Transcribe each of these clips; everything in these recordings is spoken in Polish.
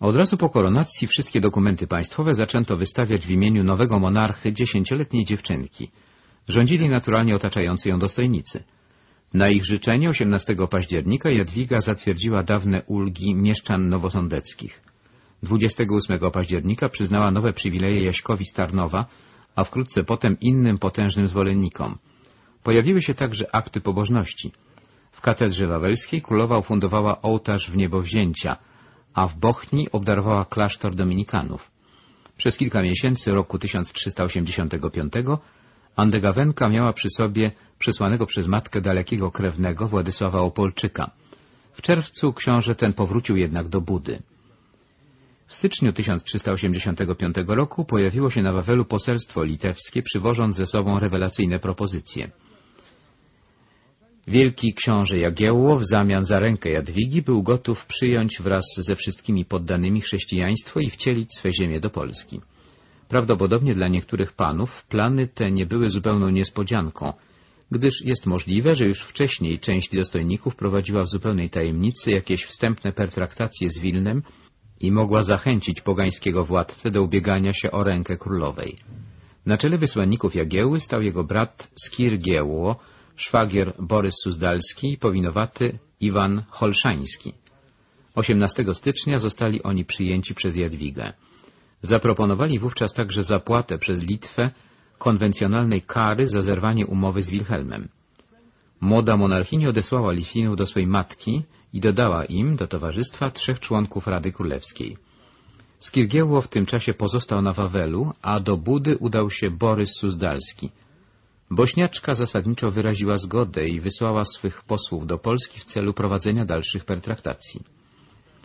Od razu po koronacji wszystkie dokumenty państwowe zaczęto wystawiać w imieniu nowego monarchy dziesięcioletniej dziewczynki. Rządzili naturalnie otaczający ją dostojnicy. Na ich życzenie 18 października Jadwiga zatwierdziła dawne ulgi mieszczan nowosądeckich. 28 października przyznała nowe przywileje Jaśkowi Starnowa, a wkrótce potem innym potężnym zwolennikom. Pojawiły się także akty pobożności. W katedrze wawelskiej królowa ufundowała ołtarz w niebowzięcia, a w Bochni obdarowała klasztor dominikanów. Przez kilka miesięcy roku 1385 Andegawenka miała przy sobie przesłanego przez matkę dalekiego krewnego Władysława Opolczyka. W czerwcu książę ten powrócił jednak do Budy. W styczniu 1385 roku pojawiło się na Wawelu poselstwo litewskie, przywożąc ze sobą rewelacyjne propozycje. Wielki książę Jagiełło w zamian za rękę Jadwigi był gotów przyjąć wraz ze wszystkimi poddanymi chrześcijaństwo i wcielić swe ziemię do Polski. Prawdopodobnie dla niektórych panów plany te nie były zupełną niespodzianką, gdyż jest możliwe, że już wcześniej część dostojników prowadziła w zupełnej tajemnicy jakieś wstępne pertraktacje z Wilnem i mogła zachęcić pogańskiego władcę do ubiegania się o rękę królowej. Na czele wysłanników Jagiełły stał jego brat Skir Giełło, szwagier Borys Suzdalski i powinowaty Iwan Holszański. 18 stycznia zostali oni przyjęci przez Jadwigę. Zaproponowali wówczas także zapłatę przez Litwę konwencjonalnej kary za zerwanie umowy z Wilhelmem. Młoda monarchini odesłała Litwinów do swej matki i dodała im do towarzystwa trzech członków Rady Królewskiej. Skirgiełło w tym czasie pozostał na Wawelu, a do Budy udał się Borys Suzdalski. Bośniaczka zasadniczo wyraziła zgodę i wysłała swych posłów do Polski w celu prowadzenia dalszych pertraktacji.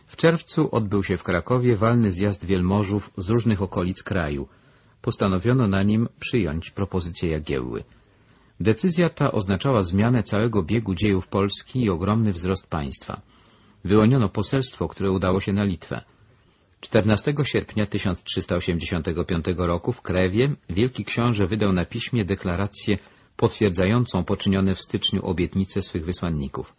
W czerwcu odbył się w Krakowie walny zjazd wielmożów z różnych okolic kraju. Postanowiono na nim przyjąć propozycję Jagiełły. Decyzja ta oznaczała zmianę całego biegu dziejów Polski i ogromny wzrost państwa. Wyłoniono poselstwo, które udało się na Litwę. 14 sierpnia 1385 roku w Krewie wielki książę wydał na piśmie deklarację potwierdzającą poczynione w styczniu obietnice swych wysłanników.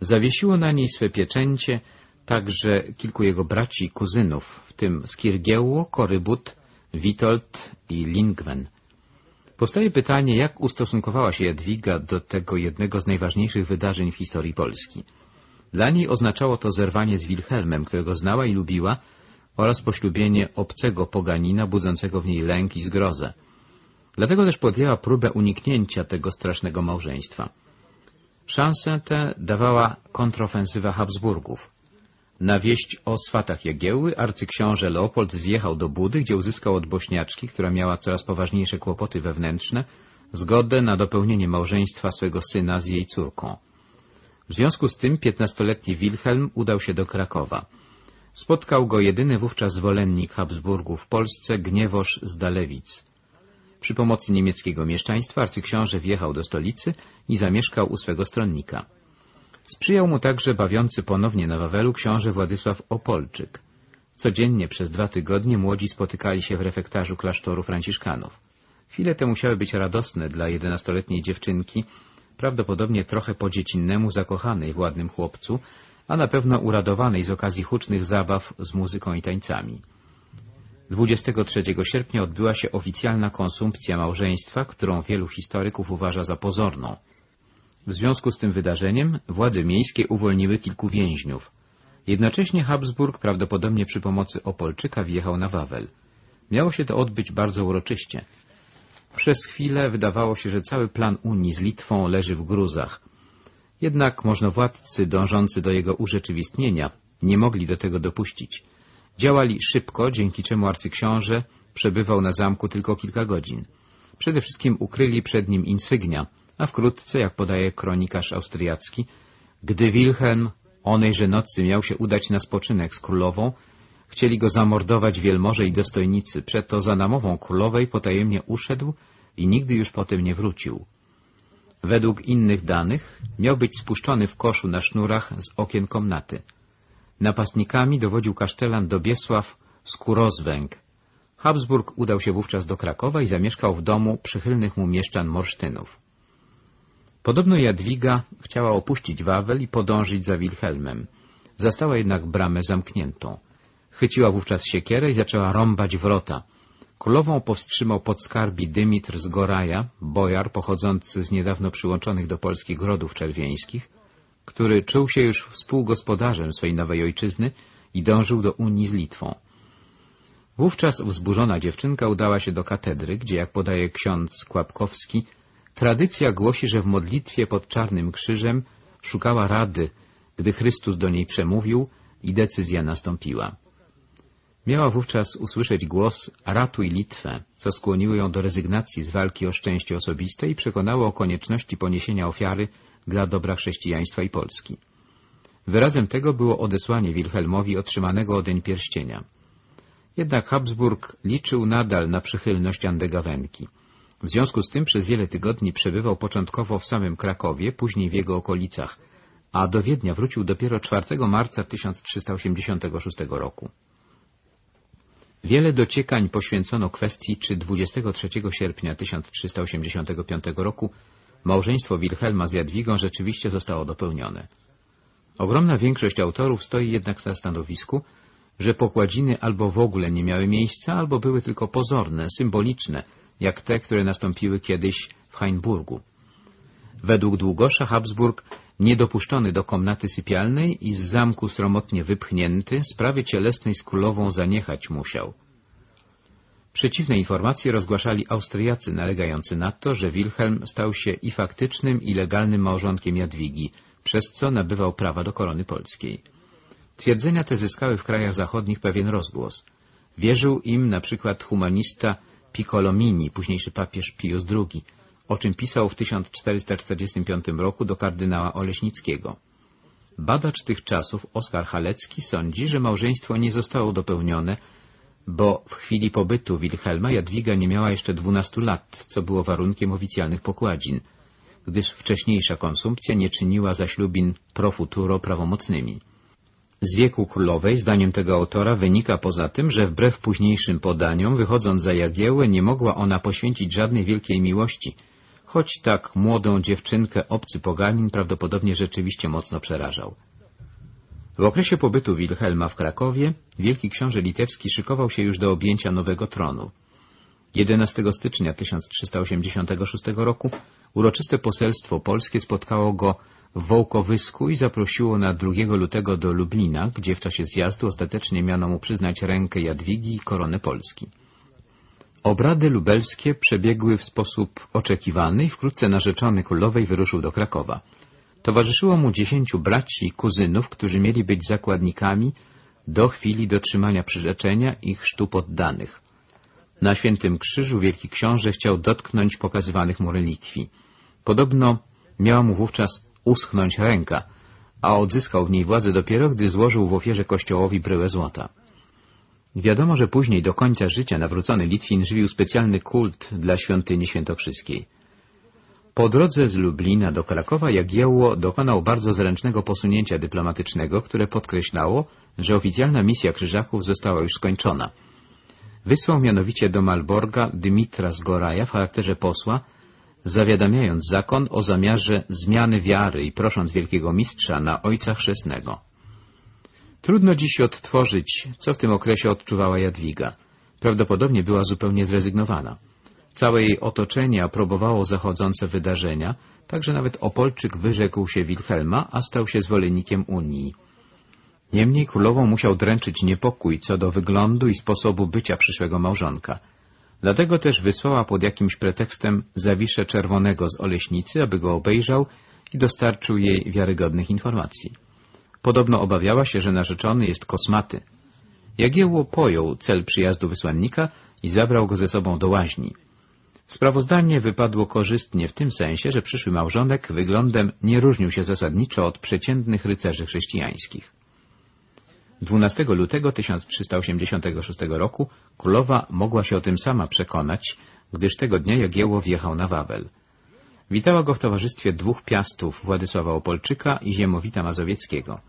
Zawiesiło na niej swe pieczęcie także kilku jego braci i kuzynów, w tym Skirgiełło, Korybut, Witold i Lingwen. Powstaje pytanie, jak ustosunkowała się Jadwiga do tego jednego z najważniejszych wydarzeń w historii Polski. Dla niej oznaczało to zerwanie z Wilhelmem, którego znała i lubiła, oraz poślubienie obcego poganina budzącego w niej lęk i zgrozę. Dlatego też podjęła próbę uniknięcia tego strasznego małżeństwa. Szansę tę dawała kontrofensywa Habsburgów. Na wieść o swatach Jagiełły arcyksiąże Leopold zjechał do Budy, gdzie uzyskał od Bośniaczki, która miała coraz poważniejsze kłopoty wewnętrzne, zgodę na dopełnienie małżeństwa swego syna z jej córką. W związku z tym piętnastoletni Wilhelm udał się do Krakowa. Spotkał go jedyny wówczas zwolennik Habsburgów w Polsce, Gniewosz z Dalewic. Przy pomocy niemieckiego mieszczaństwa arcyksiąże wjechał do stolicy i zamieszkał u swego stronnika. Sprzyjał mu także bawiący ponownie na Wawelu książę Władysław Opolczyk. Codziennie przez dwa tygodnie młodzi spotykali się w refektarzu klasztoru franciszkanów. Chwile te musiały być radosne dla jedenastoletniej dziewczynki, prawdopodobnie trochę po dziecinnemu zakochanej w ładnym chłopcu, a na pewno uradowanej z okazji hucznych zabaw z muzyką i tańcami. 23 sierpnia odbyła się oficjalna konsumpcja małżeństwa, którą wielu historyków uważa za pozorną. W związku z tym wydarzeniem władze miejskie uwolniły kilku więźniów. Jednocześnie Habsburg prawdopodobnie przy pomocy Opolczyka wjechał na Wawel. Miało się to odbyć bardzo uroczyście. Przez chwilę wydawało się, że cały plan Unii z Litwą leży w gruzach. Jednak możnowładcy dążący do jego urzeczywistnienia nie mogli do tego dopuścić. Działali szybko, dzięki czemu arcyksiąże przebywał na zamku tylko kilka godzin. Przede wszystkim ukryli przed nim insygnia, a wkrótce, jak podaje kronikarz austriacki, gdy Wilhelm onejże nocy miał się udać na spoczynek z królową, chcieli go zamordować wielmoże i dostojnicy, przeto za namową królowej potajemnie uszedł i nigdy już potem nie wrócił. Według innych danych miał być spuszczony w koszu na sznurach z okien komnaty. Napastnikami dowodził kasztelan Dobiesław Skurozwęg. Habsburg udał się wówczas do Krakowa i zamieszkał w domu przychylnych mu mieszczan Morsztynów. Podobno Jadwiga chciała opuścić Wawel i podążyć za Wilhelmem. Zastała jednak bramę zamkniętą. Chyciła wówczas siekierę i zaczęła rąbać wrota. Królową powstrzymał podskarbi Dymitr z Goraja, bojar pochodzący z niedawno przyłączonych do Polski grodów czerwieńskich, który czuł się już współgospodarzem swej nowej ojczyzny i dążył do unii z Litwą. Wówczas wzburzona dziewczynka udała się do katedry, gdzie, jak podaje ksiądz Kłapkowski, tradycja głosi, że w modlitwie pod Czarnym Krzyżem szukała rady, gdy Chrystus do niej przemówił i decyzja nastąpiła. Miała wówczas usłyszeć głos ratuj Litwę, co skłoniło ją do rezygnacji z walki o szczęście osobiste i przekonało o konieczności poniesienia ofiary dla dobra chrześcijaństwa i Polski. Wyrazem tego było odesłanie Wilhelmowi otrzymanego odeń pierścienia. Jednak Habsburg liczył nadal na przychylność Andegawenki. W związku z tym przez wiele tygodni przebywał początkowo w samym Krakowie, później w jego okolicach, a do Wiednia wrócił dopiero 4 marca 1386 roku. Wiele dociekań poświęcono kwestii, czy 23 sierpnia 1385 roku małżeństwo Wilhelma z Jadwigą rzeczywiście zostało dopełnione. Ogromna większość autorów stoi jednak na stanowisku, że pokładziny albo w ogóle nie miały miejsca, albo były tylko pozorne, symboliczne, jak te, które nastąpiły kiedyś w Hainburgu. Według Długosza Habsburg, niedopuszczony do komnaty sypialnej i z zamku sromotnie wypchnięty, sprawy cielesnej z królową zaniechać musiał. Przeciwne informacje rozgłaszali Austriacy nalegający na to, że Wilhelm stał się i faktycznym, i legalnym małżonkiem Jadwigi, przez co nabywał prawa do korony polskiej. Twierdzenia te zyskały w krajach zachodnich pewien rozgłos. Wierzył im na przykład humanista Piccolomini, późniejszy papież Pius II, o czym pisał w 1445 roku do kardynała Oleśnickiego. Badacz tych czasów, Oskar Halecki, sądzi, że małżeństwo nie zostało dopełnione, bo w chwili pobytu Wilhelma Jadwiga nie miała jeszcze 12 lat, co było warunkiem oficjalnych pokładzin, gdyż wcześniejsza konsumpcja nie czyniła zaślubin pro futuro prawomocnymi. Z wieku królowej, zdaniem tego autora, wynika poza tym, że wbrew późniejszym podaniom, wychodząc za Jagiełę, nie mogła ona poświęcić żadnej wielkiej miłości, choć tak młodą dziewczynkę obcy poganin prawdopodobnie rzeczywiście mocno przerażał. W okresie pobytu Wilhelma w Krakowie wielki książę litewski szykował się już do objęcia nowego tronu. 11 stycznia 1386 roku uroczyste poselstwo polskie spotkało go w Wołkowysku i zaprosiło na 2 lutego do Lublina, gdzie w czasie zjazdu ostatecznie miano mu przyznać rękę Jadwigi i koronę Polski. Obrady lubelskie przebiegły w sposób oczekiwany i wkrótce narzeczony królowej wyruszył do Krakowa. Towarzyszyło mu dziesięciu braci i kuzynów, którzy mieli być zakładnikami do chwili dotrzymania przyrzeczenia i chrztu poddanych. Na Świętym Krzyżu wielki książę chciał dotknąć pokazywanych mu relikwii. Podobno miała mu wówczas uschnąć ręka, a odzyskał w niej władzę dopiero, gdy złożył w ofierze kościołowi bryłę złota. Wiadomo, że później do końca życia nawrócony Litwin żywił specjalny kult dla świątyni świętokrzyskiej. Po drodze z Lublina do Krakowa Jagiełło dokonał bardzo zręcznego posunięcia dyplomatycznego, które podkreślało, że oficjalna misja krzyżaków została już skończona. Wysłał mianowicie do Malborga Dymitra z Goraja w charakterze posła, zawiadamiając zakon o zamiarze zmiany wiary i prosząc wielkiego mistrza na ojca chrzestnego. Trudno dziś odtworzyć, co w tym okresie odczuwała Jadwiga. Prawdopodobnie była zupełnie zrezygnowana. Całe jej otoczenie aprobowało zachodzące wydarzenia, także nawet Opolczyk wyrzekł się Wilhelma, a stał się zwolennikiem Unii. Niemniej królową musiał dręczyć niepokój co do wyglądu i sposobu bycia przyszłego małżonka. Dlatego też wysłała pod jakimś pretekstem Zawiszę Czerwonego z Oleśnicy, aby go obejrzał i dostarczył jej wiarygodnych informacji. Podobno obawiała się, że narzeczony jest kosmaty. Jagiełło pojął cel przyjazdu wysłannika i zabrał go ze sobą do łaźni. Sprawozdanie wypadło korzystnie w tym sensie, że przyszły małżonek wyglądem nie różnił się zasadniczo od przeciętnych rycerzy chrześcijańskich. 12 lutego 1386 roku królowa mogła się o tym sama przekonać, gdyż tego dnia Jagiełło wjechał na Wawel. Witała go w towarzystwie dwóch piastów, Władysława Opolczyka i Ziemowita Mazowieckiego.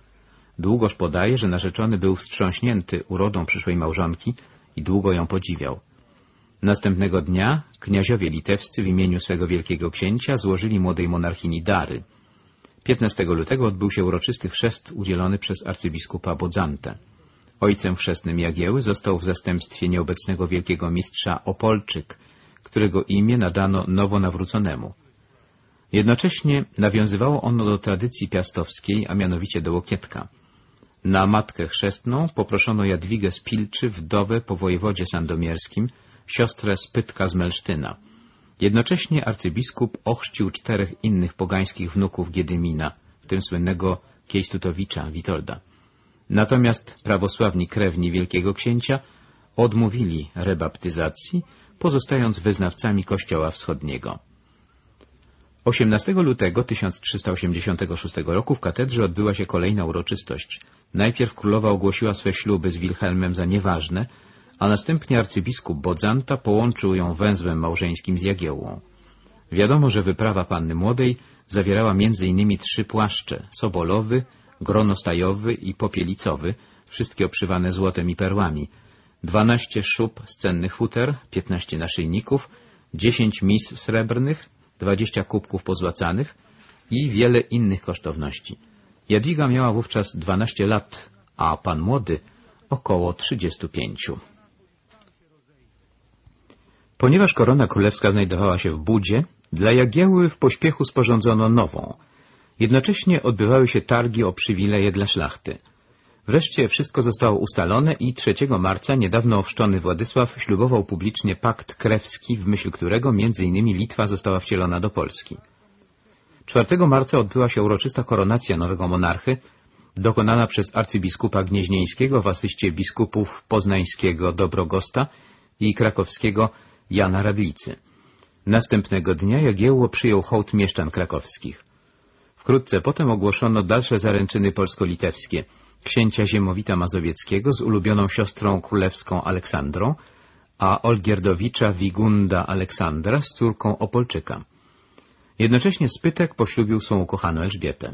Długoż podaje, że narzeczony był wstrząśnięty urodą przyszłej małżonki i długo ją podziwiał. Następnego dnia kniaziowie litewscy w imieniu swego wielkiego księcia złożyli młodej monarchini dary. 15 lutego odbył się uroczysty chrzest udzielony przez arcybiskupa Bodzantę. Ojcem chrzestnym Jagieły został w zastępstwie nieobecnego wielkiego mistrza Opolczyk, którego imię nadano nowo nawróconemu. Jednocześnie nawiązywało ono do tradycji piastowskiej, a mianowicie do Łokietka. Na matkę chrzestną poproszono Jadwigę z Pilczy, wdowę po wojewodzie sandomierskim, siostrę Spytka z Melsztyna. Jednocześnie arcybiskup ochrzcił czterech innych pogańskich wnuków Giedymina, w tym słynnego Kiejstutowicza Witolda. Natomiast prawosławni krewni wielkiego księcia odmówili rebaptyzacji, pozostając wyznawcami Kościoła Wschodniego. 18 lutego 1386 roku w katedrze odbyła się kolejna uroczystość. Najpierw królowa ogłosiła swe śluby z Wilhelmem za nieważne, a następnie arcybiskup Bodzanta połączył ją węzłem małżeńskim z Jagiełłą. Wiadomo, że wyprawa panny młodej zawierała m.in. trzy płaszcze, sobolowy, gronostajowy i popielicowy, wszystkie obszywane złotem i perłami, dwanaście szub z cennych futer, piętnaście naszyjników, dziesięć mis srebrnych, dwadzieścia kubków pozłacanych i wiele innych kosztowności. Jadwiga miała wówczas dwanaście lat, a pan młody około trzydziestu pięciu. Ponieważ korona królewska znajdowała się w budzie, dla Jagieły w pośpiechu sporządzono nową. Jednocześnie odbywały się targi o przywileje dla szlachty. Wreszcie wszystko zostało ustalone i 3 marca niedawno ochrzczony Władysław ślubował publicznie pakt krewski, w myśl którego m.in. Litwa została wcielona do Polski. 4 marca odbyła się uroczysta koronacja nowego monarchy, dokonana przez arcybiskupa gnieźnieńskiego w asyście biskupów poznańskiego Dobrogosta i krakowskiego Jana Radlicy. Następnego dnia Jagiełło przyjął hołd mieszczan krakowskich. Wkrótce potem ogłoszono dalsze zaręczyny polsko-litewskie księcia Ziemowita Mazowieckiego z ulubioną siostrą królewską Aleksandrą, a Olgierdowicza Wigunda Aleksandra z córką Opolczyka. Jednocześnie Spytek poślubił swą ukochaną Elżbietę.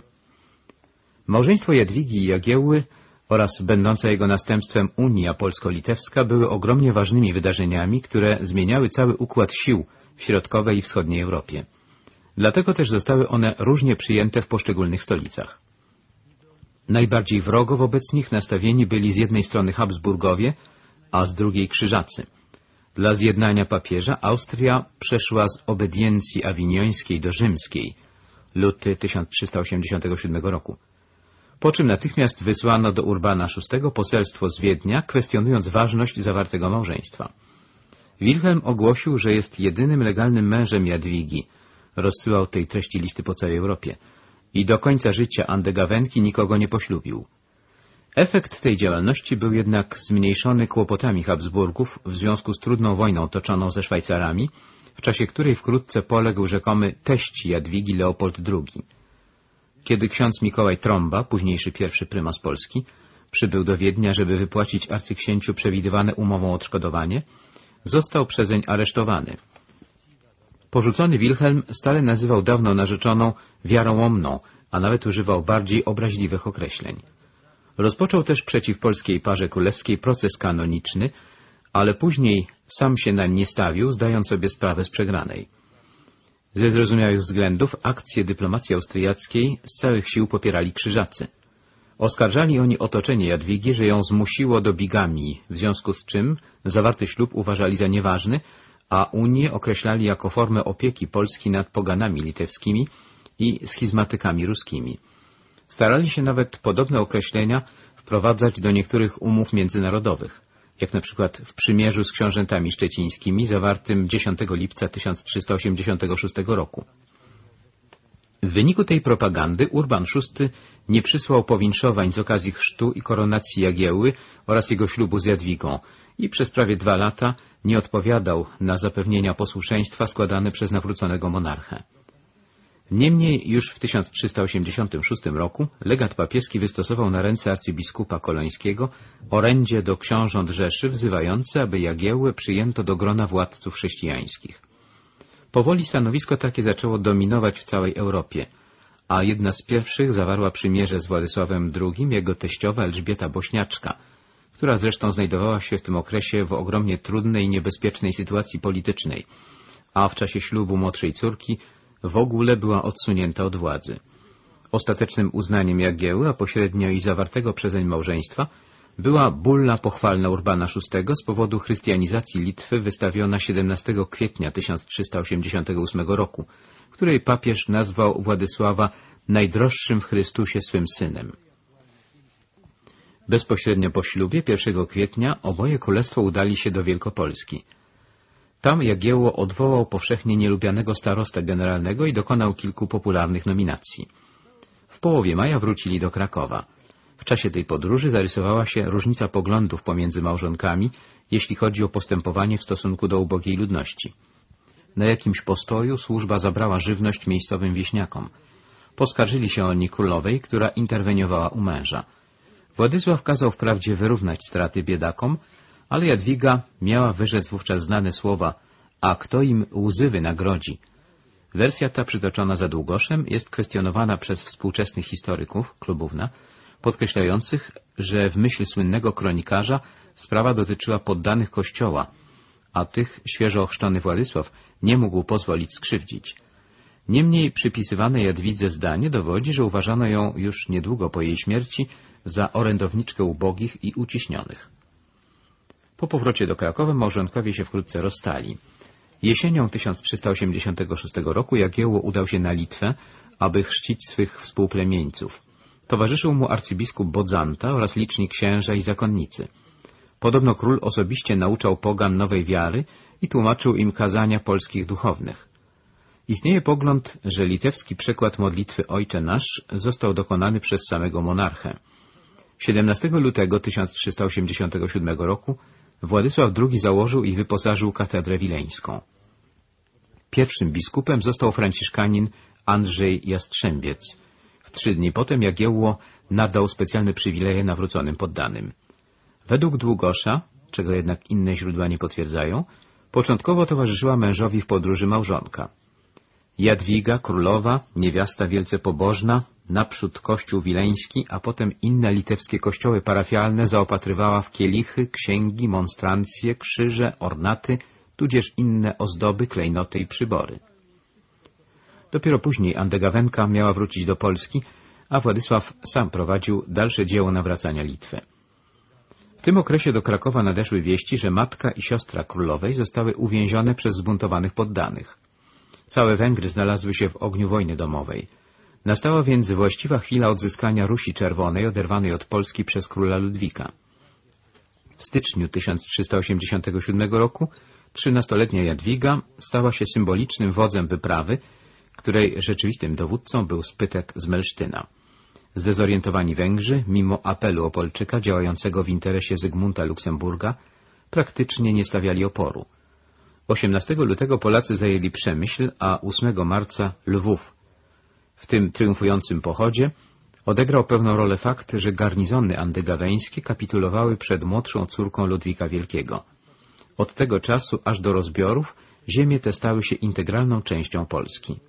Małżeństwo Jadwigi i Jagiełły oraz będąca jego następstwem Unia Polsko-Litewska były ogromnie ważnymi wydarzeniami, które zmieniały cały układ sił w środkowej i wschodniej Europie. Dlatego też zostały one różnie przyjęte w poszczególnych stolicach. Najbardziej wrogo wobec nich nastawieni byli z jednej strony Habsburgowie, a z drugiej Krzyżacy. Dla zjednania papieża Austria przeszła z obediencji awiniońskiej do rzymskiej, luty 1387 roku. Po czym natychmiast wysłano do Urbana VI poselstwo z Wiednia, kwestionując ważność zawartego małżeństwa. Wilhelm ogłosił, że jest jedynym legalnym mężem Jadwigi. Rozsyłał tej treści listy po całej Europie. I do końca życia Andegawenki nikogo nie poślubił. Efekt tej działalności był jednak zmniejszony kłopotami Habsburgów w związku z trudną wojną toczoną ze Szwajcarami, w czasie której wkrótce poległ rzekomy teść Jadwigi Leopold II. Kiedy ksiądz Mikołaj Tromba, późniejszy pierwszy prymas Polski, przybył do Wiednia, żeby wypłacić arcyksięciu przewidywane umową odszkodowanie, został przezeń aresztowany. Porzucony Wilhelm stale nazywał dawno narzeczoną wiarołomną, a nawet używał bardziej obraźliwych określeń. Rozpoczął też przeciw polskiej parze królewskiej proces kanoniczny, ale później sam się nań nie stawił, zdając sobie sprawę z przegranej. Ze zrozumiałych względów akcje dyplomacji austriackiej z całych sił popierali krzyżacy. Oskarżali oni otoczenie Jadwigi, że ją zmusiło do bigamii, w związku z czym zawarty ślub uważali za nieważny, a Unię określali jako formę opieki Polski nad poganami litewskimi i schizmatykami ruskimi. Starali się nawet podobne określenia wprowadzać do niektórych umów międzynarodowych, jak na przykład w przymierzu z książętami szczecińskimi zawartym 10 lipca 1386 roku. W wyniku tej propagandy Urban VI nie przysłał powinszowań z okazji chrztu i koronacji Jagieły oraz jego ślubu z Jadwigą i przez prawie dwa lata nie odpowiadał na zapewnienia posłuszeństwa składane przez nawróconego monarchę. Niemniej już w 1386 roku legat papieski wystosował na ręce arcybiskupa kolońskiego orędzie do książąt Rzeszy wzywające, aby Jagiełłę przyjęto do grona władców chrześcijańskich. Powoli stanowisko takie zaczęło dominować w całej Europie, a jedna z pierwszych zawarła przymierze z Władysławem II jego teściowa Elżbieta Bośniaczka, która zresztą znajdowała się w tym okresie w ogromnie trudnej i niebezpiecznej sytuacji politycznej, a w czasie ślubu młodszej córki w ogóle była odsunięta od władzy. Ostatecznym uznaniem Jagieły, a pośrednio i zawartego przezeń małżeństwa, była bulla pochwalna Urbana VI z powodu chrystianizacji Litwy wystawiona 17 kwietnia 1388 roku, której papież nazwał Władysława najdroższym w Chrystusie swym synem. Bezpośrednio po ślubie 1 kwietnia oboje królestwo udali się do Wielkopolski. Tam Jagiełło odwołał powszechnie nielubianego starostę generalnego i dokonał kilku popularnych nominacji. W połowie maja wrócili do Krakowa. W czasie tej podróży zarysowała się różnica poglądów pomiędzy małżonkami, jeśli chodzi o postępowanie w stosunku do ubogiej ludności. Na jakimś postoju służba zabrała żywność miejscowym wieśniakom. Poskarżyli się oni królowej, która interweniowała u męża. Władysław kazał wprawdzie wyrównać straty biedakom, ale Jadwiga miała wyrzec wówczas znane słowa a kto im łzy wynagrodzi? Wersja ta przytoczona za Długoszem jest kwestionowana przez współczesnych historyków, klubówna, podkreślających, że w myśl słynnego kronikarza sprawa dotyczyła poddanych kościoła, a tych świeżo ochrzczony Władysław nie mógł pozwolić skrzywdzić. Niemniej przypisywane Jadwidze zdanie dowodzi, że uważano ją już niedługo po jej śmierci za orędowniczkę ubogich i uciśnionych. Po powrocie do Krakowa małżonkowie się wkrótce rozstali. Jesienią 1386 roku Jagiełło udał się na Litwę, aby chrzcić swych współplemieńców. Towarzyszył mu arcybiskup Bodzanta oraz liczni księża i zakonnicy. Podobno król osobiście nauczał pogan nowej wiary i tłumaczył im kazania polskich duchownych. Istnieje pogląd, że litewski przykład modlitwy Ojcze Nasz został dokonany przez samego monarchę. 17 lutego 1387 roku Władysław II założył i wyposażył katedrę wileńską. Pierwszym biskupem został franciszkanin Andrzej Jastrzębiec. W trzy dni potem Jagiełło nadał specjalne przywileje nawróconym poddanym. Według Długosza, czego jednak inne źródła nie potwierdzają, początkowo towarzyszyła mężowi w podróży małżonka. Jadwiga, królowa, niewiasta wielce pobożna, naprzód kościół wileński, a potem inne litewskie kościoły parafialne zaopatrywała w kielichy, księgi, monstrancje, krzyże, ornaty, tudzież inne ozdoby, klejnoty i przybory. Dopiero później Andegawenka miała wrócić do Polski, a Władysław sam prowadził dalsze dzieło nawracania Litwy. W tym okresie do Krakowa nadeszły wieści, że matka i siostra królowej zostały uwięzione przez zbuntowanych poddanych. Całe Węgry znalazły się w ogniu wojny domowej. Nastała więc właściwa chwila odzyskania Rusi Czerwonej oderwanej od Polski przez króla Ludwika. W styczniu 1387 roku trzynastoletnia Jadwiga stała się symbolicznym wodzem wyprawy, której rzeczywistym dowódcą był Spytek z Melsztyna. Zdezorientowani Węgrzy, mimo apelu Opolczyka działającego w interesie Zygmunta Luksemburga, praktycznie nie stawiali oporu. 18 lutego Polacy zajęli Przemyśl, a 8 marca Lwów. W tym triumfującym pochodzie odegrał pewną rolę fakt, że garnizony andygaweńskie kapitulowały przed młodszą córką Ludwika Wielkiego. Od tego czasu aż do rozbiorów ziemie te stały się integralną częścią Polski.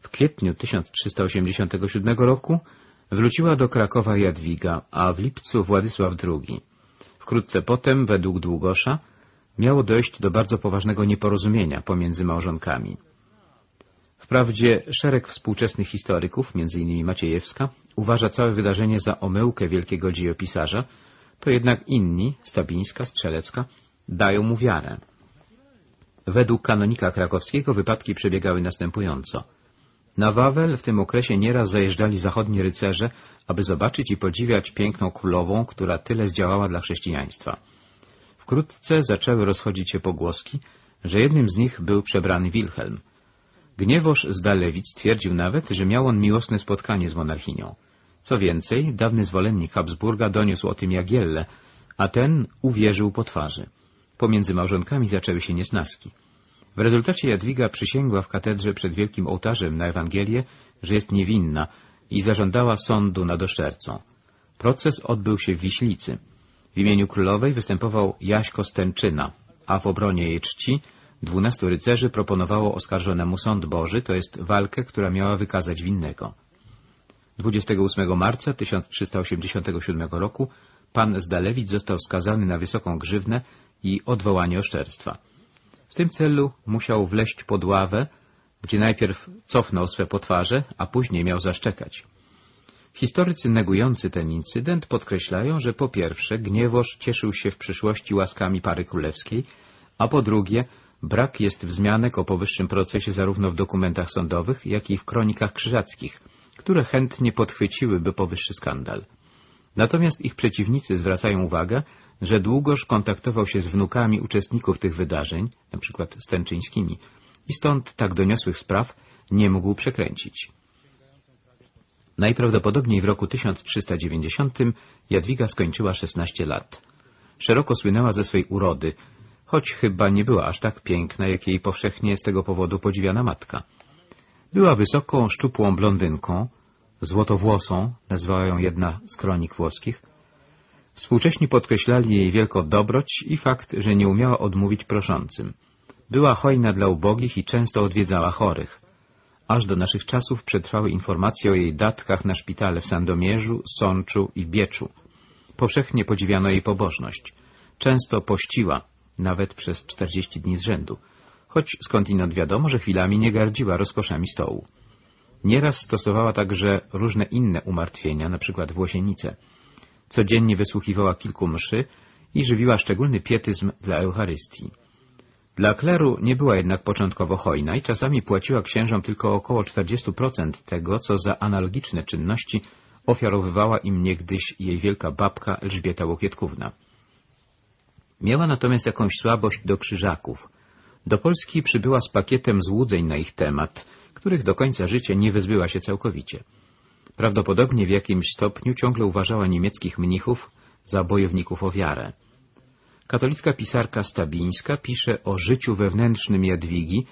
W kwietniu 1387 roku wróciła do Krakowa Jadwiga, a w lipcu Władysław II. Wkrótce potem, według Długosza, miało dojść do bardzo poważnego nieporozumienia pomiędzy małżonkami. Wprawdzie szereg współczesnych historyków, m.in. Maciejewska, uważa całe wydarzenie za omyłkę wielkiego dziejopisarza, to jednak inni, Stabińska, Strzelecka, dają mu wiarę. Według kanonika krakowskiego wypadki przebiegały następująco. Na Wawel w tym okresie nieraz zajeżdżali zachodni rycerze, aby zobaczyć i podziwiać piękną królową, która tyle zdziałała dla chrześcijaństwa. Wkrótce zaczęły rozchodzić się pogłoski, że jednym z nich był przebrany Wilhelm. Gniewosz z Dalewic twierdził nawet, że miał on miłosne spotkanie z monarchinią. Co więcej, dawny zwolennik Habsburga doniósł o tym Jagielle, a ten uwierzył po twarzy. Pomiędzy małżonkami zaczęły się niesnaski. W rezultacie Jadwiga przysięgła w katedrze przed wielkim ołtarzem na Ewangelię, że jest niewinna i zażądała sądu nad oszczercą. Proces odbył się w Wiślicy. W imieniu królowej występował Jaśko Stęczyna, a w obronie jej czci dwunastu rycerzy proponowało oskarżonemu sąd Boży, to jest walkę, która miała wykazać winnego. 28 marca 1387 roku pan Zdalewicz został skazany na wysoką grzywnę i odwołanie oszczerstwa. W tym celu musiał wleść pod ławę, gdzie najpierw cofnął swe potwarze, a później miał zaszczekać. Historycy negujący ten incydent podkreślają, że po pierwsze Gniewosz cieszył się w przyszłości łaskami pary królewskiej, a po drugie brak jest wzmianek o powyższym procesie zarówno w dokumentach sądowych, jak i w kronikach krzyżackich, które chętnie podchwyciłyby powyższy skandal. Natomiast ich przeciwnicy zwracają uwagę, że Długosz kontaktował się z wnukami uczestników tych wydarzeń, np. z Tęczyńskimi, i stąd tak doniosłych spraw nie mógł przekręcić. Najprawdopodobniej w roku 1390 Jadwiga skończyła 16 lat. Szeroko słynęła ze swej urody, choć chyba nie była aż tak piękna, jak jej powszechnie z tego powodu podziwiana matka. Była wysoką, szczupłą blondynką, złotowłosą, nazwała ją jedna z kronik włoskich. Współcześni podkreślali jej wielką dobroć i fakt, że nie umiała odmówić proszącym. Była hojna dla ubogich i często odwiedzała chorych. Aż do naszych czasów przetrwały informacje o jej datkach na szpitale w Sandomierzu, Sączu i Bieczu. Powszechnie podziwiano jej pobożność. Często pościła, nawet przez czterdzieści dni z rzędu, choć skądinąd wiadomo, że chwilami nie gardziła rozkoszami stołu. Nieraz stosowała także różne inne umartwienia, przykład włosienice. Codziennie wysłuchiwała kilku mszy i żywiła szczególny pietyzm dla Eucharystii. Dla kleru nie była jednak początkowo hojna i czasami płaciła księżom tylko około 40% tego, co za analogiczne czynności ofiarowywała im niegdyś jej wielka babka Elżbieta Łokietkówna. Miała natomiast jakąś słabość do krzyżaków. Do Polski przybyła z pakietem złudzeń na ich temat, których do końca życia nie wyzbyła się całkowicie. Prawdopodobnie w jakimś stopniu ciągle uważała niemieckich mnichów za bojowników o wiarę. Katolicka pisarka Stabińska pisze o życiu wewnętrznym Jadwigi,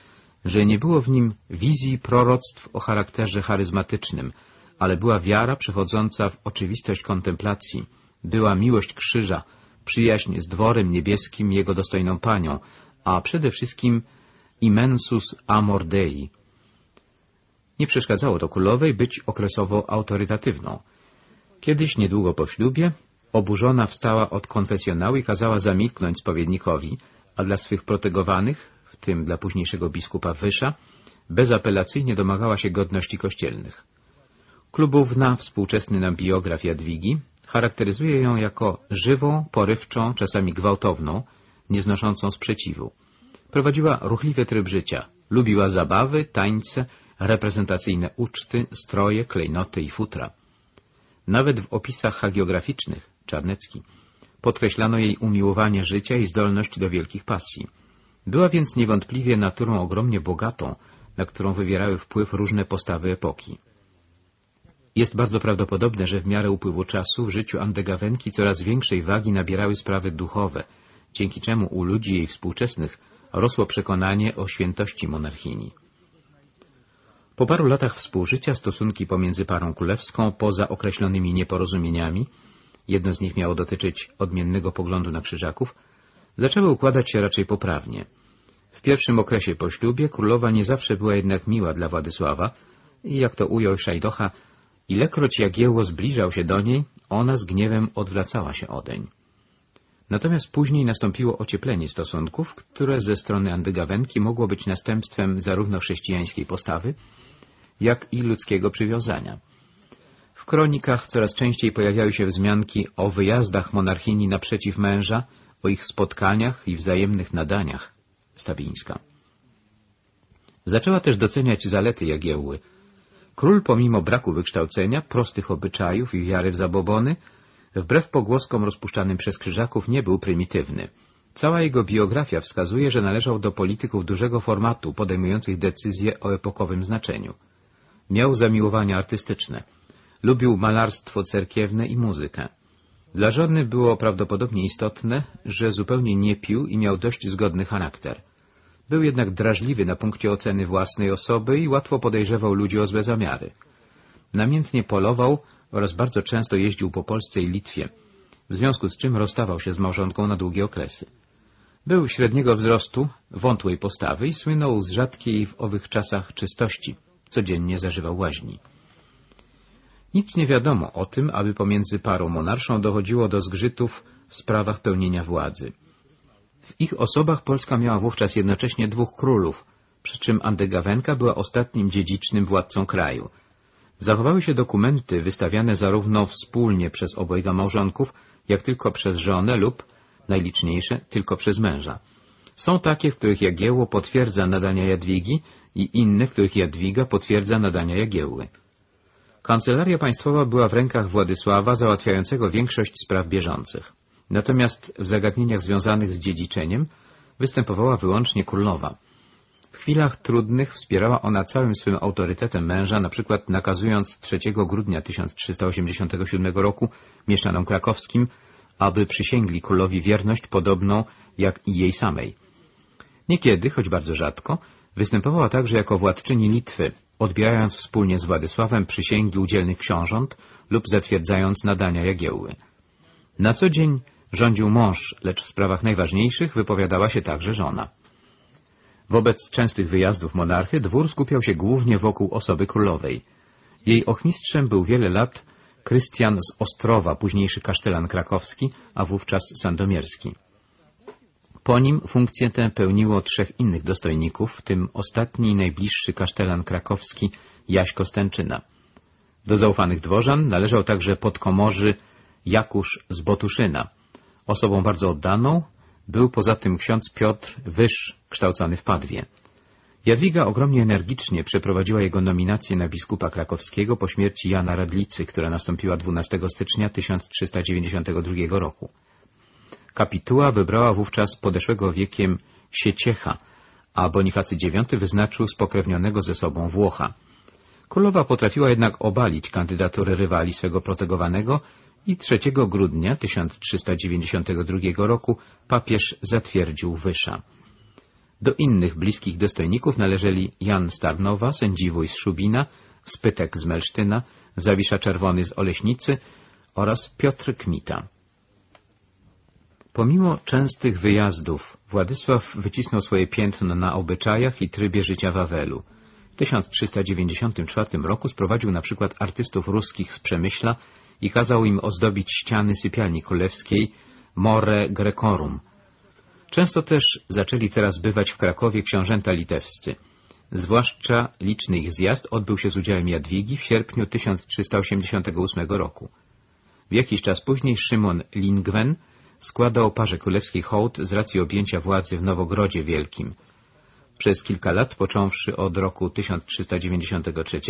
że nie było w nim wizji proroctw o charakterze charyzmatycznym, ale była wiara przechodząca w oczywistość kontemplacji, była miłość krzyża, przyjaźń z dworem niebieskim jego dostojną panią, a przede wszystkim immensus amor dei. Nie przeszkadzało to królowej być okresowo autorytatywną. Kiedyś, niedługo po ślubie, Oburzona wstała od konfesjonału i kazała zamilknąć spowiednikowi, a dla swych protegowanych, w tym dla późniejszego biskupa Wysza, bezapelacyjnie domagała się godności kościelnych. Klubówna, współczesny nam biograf Jadwigi, charakteryzuje ją jako żywą, porywczą, czasami gwałtowną, nieznoszącą sprzeciwu. Prowadziła ruchliwy tryb życia, lubiła zabawy, tańce, reprezentacyjne uczty, stroje, klejnoty i futra. Nawet w opisach hagiograficznych Czarnecki. Podkreślano jej umiłowanie życia i zdolność do wielkich pasji. Była więc niewątpliwie naturą ogromnie bogatą, na którą wywierały wpływ różne postawy epoki. Jest bardzo prawdopodobne, że w miarę upływu czasu w życiu Andegawenki coraz większej wagi nabierały sprawy duchowe, dzięki czemu u ludzi jej współczesnych rosło przekonanie o świętości monarchini. Po paru latach współżycia stosunki pomiędzy parą królewską, poza określonymi nieporozumieniami, jedno z nich miało dotyczyć odmiennego poglądu na krzyżaków, zaczęły układać się raczej poprawnie. W pierwszym okresie po ślubie królowa nie zawsze była jednak miła dla Władysława i, jak to ujął Szajdocha, ilekroć Jagiełło zbliżał się do niej, ona z gniewem odwracała się odeń. Natomiast później nastąpiło ocieplenie stosunków, które ze strony Andygawenki mogło być następstwem zarówno chrześcijańskiej postawy, jak i ludzkiego przywiązania. W kronikach coraz częściej pojawiały się wzmianki o wyjazdach monarchini naprzeciw męża, o ich spotkaniach i wzajemnych nadaniach. Stabińska. Zaczęła też doceniać zalety Jagiełły. Król pomimo braku wykształcenia, prostych obyczajów i wiary w zabobony, wbrew pogłoskom rozpuszczanym przez krzyżaków nie był prymitywny. Cała jego biografia wskazuje, że należał do polityków dużego formatu, podejmujących decyzje o epokowym znaczeniu. Miał zamiłowania artystyczne. Lubił malarstwo cerkiewne i muzykę. Dla żony było prawdopodobnie istotne, że zupełnie nie pił i miał dość zgodny charakter. Był jednak drażliwy na punkcie oceny własnej osoby i łatwo podejrzewał ludzi o złe zamiary. Namiętnie polował oraz bardzo często jeździł po Polsce i Litwie, w związku z czym rozstawał się z małżonką na długie okresy. Był średniego wzrostu, wątłej postawy i słynął z rzadkiej w owych czasach czystości. Codziennie zażywał łaźni. Nic nie wiadomo o tym, aby pomiędzy parą monarszą dochodziło do zgrzytów w sprawach pełnienia władzy. W ich osobach Polska miała wówczas jednocześnie dwóch królów, przy czym Andegawenka była ostatnim dziedzicznym władcą kraju. Zachowały się dokumenty wystawiane zarówno wspólnie przez obojga małżonków, jak tylko przez żonę lub, najliczniejsze, tylko przez męża. Są takie, w których Jagiełło potwierdza nadania Jadwigi i inne, w których Jadwiga potwierdza nadania Jagiełły. Kancelaria państwowa była w rękach Władysława załatwiającego większość spraw bieżących. Natomiast w zagadnieniach związanych z dziedziczeniem występowała wyłącznie królowa. W chwilach trudnych wspierała ona całym swym autorytetem męża, na przykład nakazując 3 grudnia 1387 roku mieszczanom krakowskim, aby przysięgli królowi wierność podobną jak i jej samej. Niekiedy, choć bardzo rzadko, występowała także jako władczyni Litwy, odbierając wspólnie z Władysławem przysięgi udzielnych książąt lub zatwierdzając nadania Jagiełły. Na co dzień rządził mąż, lecz w sprawach najważniejszych wypowiadała się także żona. Wobec częstych wyjazdów monarchy dwór skupiał się głównie wokół osoby królowej. Jej ochmistrzem był wiele lat Krystian z Ostrowa, późniejszy kasztelan krakowski, a wówczas sandomierski. Po nim funkcję tę pełniło trzech innych dostojników, w tym ostatni i najbliższy kasztelan krakowski Jaś Kostęczyna. Do zaufanych dworzan należał także podkomorzy Jakusz z Botuszyna. Osobą bardzo oddaną był poza tym ksiądz Piotr Wyż, kształcony w Padwie. Jadwiga ogromnie energicznie przeprowadziła jego nominację na biskupa krakowskiego po śmierci Jana Radlicy, która nastąpiła 12 stycznia 1392 roku. Kapituła wybrała wówczas podeszłego wiekiem Sieciecha, a Bonifacy IX wyznaczył spokrewnionego ze sobą Włocha. Królowa potrafiła jednak obalić kandydatury rywali swego protegowanego i 3 grudnia 1392 roku papież zatwierdził Wysza. Do innych bliskich dostojników należeli Jan Starnowa, sędziwój z Szubina, Spytek z Melsztyna, Zawisza Czerwony z Oleśnicy oraz Piotr Kmita. Pomimo częstych wyjazdów, Władysław wycisnął swoje piętno na obyczajach i trybie życia Wawelu. W 1394 roku sprowadził na przykład artystów ruskich z Przemyśla i kazał im ozdobić ściany sypialni królewskiej More Grecorum. Często też zaczęli teraz bywać w Krakowie książęta litewscy. Zwłaszcza liczny ich zjazd odbył się z udziałem Jadwigi w sierpniu 1388 roku. W jakiś czas później Szymon Lingwen składał parze królewskiej hołd z racji objęcia władzy w Nowogrodzie Wielkim. Przez kilka lat, począwszy od roku 1393,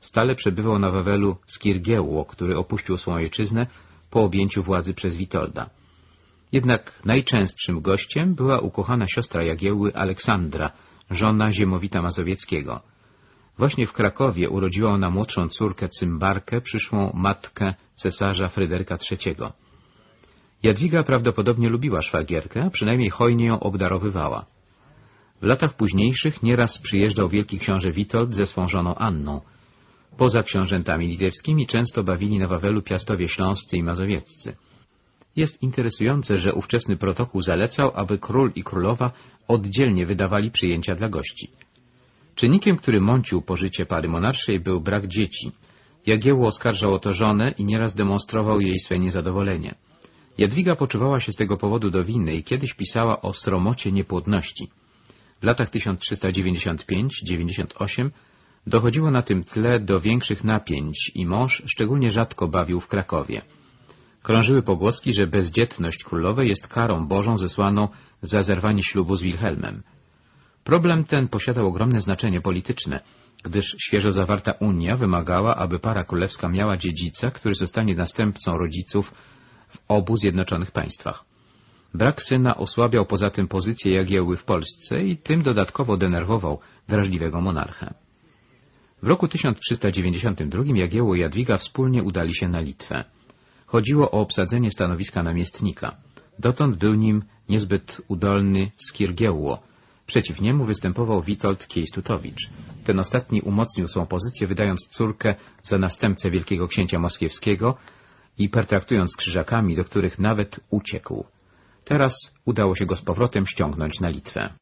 stale przebywał na Wawelu Skirgiełło, który opuścił swoją ojczyznę po objęciu władzy przez Witolda. Jednak najczęstszym gościem była ukochana siostra Jagiełły Aleksandra, żona Ziemowita Mazowieckiego. Właśnie w Krakowie urodziła ona młodszą córkę Cymbarkę, przyszłą matkę cesarza Fryderyka III. Jadwiga prawdopodobnie lubiła szwagierkę, a przynajmniej hojnie ją obdarowywała. W latach późniejszych nieraz przyjeżdżał wielki książę Witold ze swą żoną Anną. Poza książętami litewskimi często bawili na Wawelu piastowie śląscy i mazowieccy. Jest interesujące, że ówczesny protokół zalecał, aby król i królowa oddzielnie wydawali przyjęcia dla gości. Czynnikiem, który mącił pożycie pary monarszej był brak dzieci. Jagiełło oskarżał o to żonę i nieraz demonstrował jej swe niezadowolenie. Jadwiga poczuwała się z tego powodu do winy i kiedyś pisała o sromocie niepłodności. W latach 1395-98 dochodziło na tym tle do większych napięć i mąż szczególnie rzadko bawił w Krakowie. Krążyły pogłoski, że bezdzietność królowej jest karą bożą zesłaną za zerwanie ślubu z Wilhelmem. Problem ten posiadał ogromne znaczenie polityczne, gdyż świeżo zawarta unia wymagała, aby para królewska miała dziedzica, który zostanie następcą rodziców w obu Zjednoczonych Państwach. Brak syna osłabiał poza tym pozycję Jagiełły w Polsce i tym dodatkowo denerwował wrażliwego monarchę. W roku 1392 Jagiełło i Jadwiga wspólnie udali się na Litwę. Chodziło o obsadzenie stanowiska namiestnika. Dotąd był nim niezbyt udolny Skirgiełło. Przeciw niemu występował Witold Kiejstutowicz. Ten ostatni umocnił swą pozycję, wydając córkę za następcę wielkiego księcia moskiewskiego i pertraktując krzyżakami, do których nawet uciekł. Teraz udało się go z powrotem ściągnąć na Litwę.